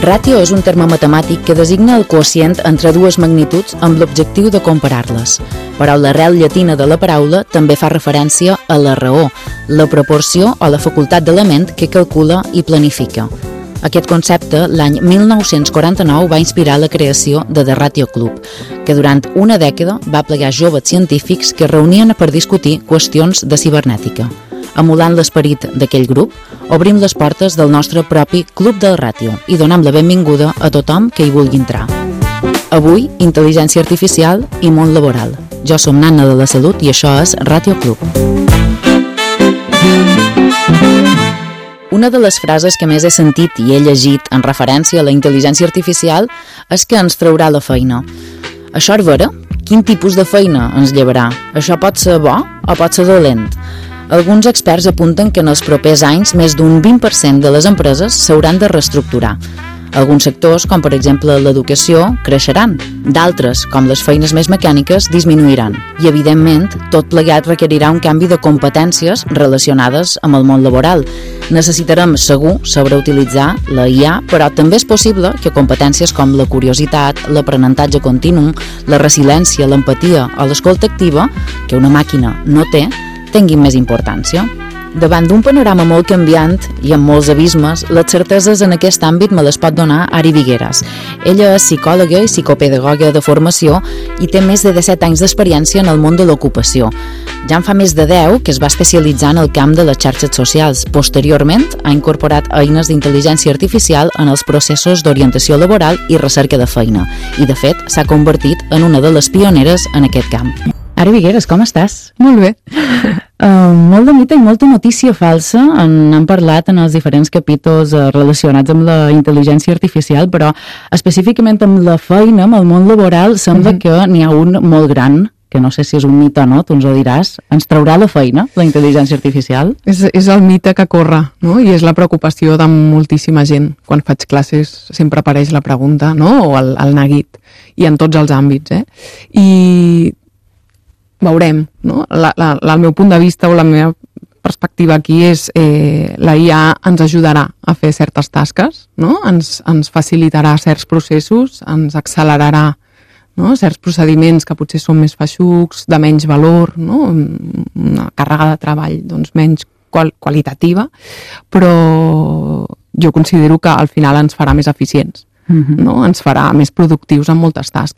Ràtio és un terme matemàtic que designa el quocient entre dues magnituds amb l'objectiu de comparar-les. Però l'arrel llatina de la paraula també fa referència a la raó, la proporció o la facultat de la ment que calcula i planifica. Aquest concepte, l'any 1949, va inspirar la creació de The Ratio Club, que durant una dècada va plegar joves científics que reunien per discutir qüestions de cibernètica. Emulant l'esperit d'aquell grup, obrim les portes del nostre propi Club del Ràtio i donem la benvinguda a tothom que hi vulgui entrar. Avui, intel·ligència artificial i món laboral. Jo som Nanna de la Salut i això és Ràtio Club. Una de les frases que més he sentit i he llegit en referència a la intel·ligència artificial és que ens traurà la feina. Això és vera? Quin tipus de feina ens llevarà? Això pot ser bo o pot ser dolent? Alguns experts apunten que en els propers anys més d'un 20% de les empreses s'hauran de reestructurar. Alguns sectors, com per exemple l'educació, creixeran. D'altres, com les feines més mecàniques, disminuiran. I, evidentment, tot plegat requerirà un canvi de competències relacionades amb el món laboral. Necessitarem, segur, saber utilitzar la IA, però també és possible que competències com la curiositat, l'aprenentatge continu, la resiliència, l'empatia o l'escolta activa, que una màquina no té, tinguin més importància. Davant d'un panorama molt canviant i amb molts abismes, les certeses en aquest àmbit me les pot donar Ari Vigueras. Ella és psicòloga i psicopedagoga de formació i té més de 17 anys d'experiència en el món de l'ocupació. Ja en fa més de 10 que es va especialitzar en el camp de les xarxes socials. Posteriorment, ha incorporat eines d'intel·ligència artificial en els processos d'orientació laboral i recerca de feina. I, de fet, s'ha convertit en una de les pioneres en aquest camp. Ari Vigueras, com estàs? Molt bé. Uh, molt de mite i molta notícia falsa, en han parlat en els diferents capítols uh, relacionats amb la intel·ligència artificial, però específicament amb la feina, amb el món laboral, sembla uh. -huh. que n'hi ha un molt gran, que no sé si és un mite o no, tu ens ho diràs, ens traurà la feina, la intel·ligència artificial? És, és el mite que corre, no? I és la preocupació de moltíssima gent. Quan faig classes sempre apareix la pregunta, no? O el, el neguit, i en tots els àmbits, eh? I veurem. No? La, la, la, el meu punt de vista o la meva perspectiva aquí és eh, la IA ens ajudarà a fer certes tasques, no? ens, ens facilitarà certs processos, ens accelerarà no? certs procediments que potser són més feixucs, de menys valor, no? una càrrega de treball doncs, menys qual qualitativa, però jo considero que al final ens farà més eficients, uh mhm. -huh. no? ens farà més productius en moltes tasques.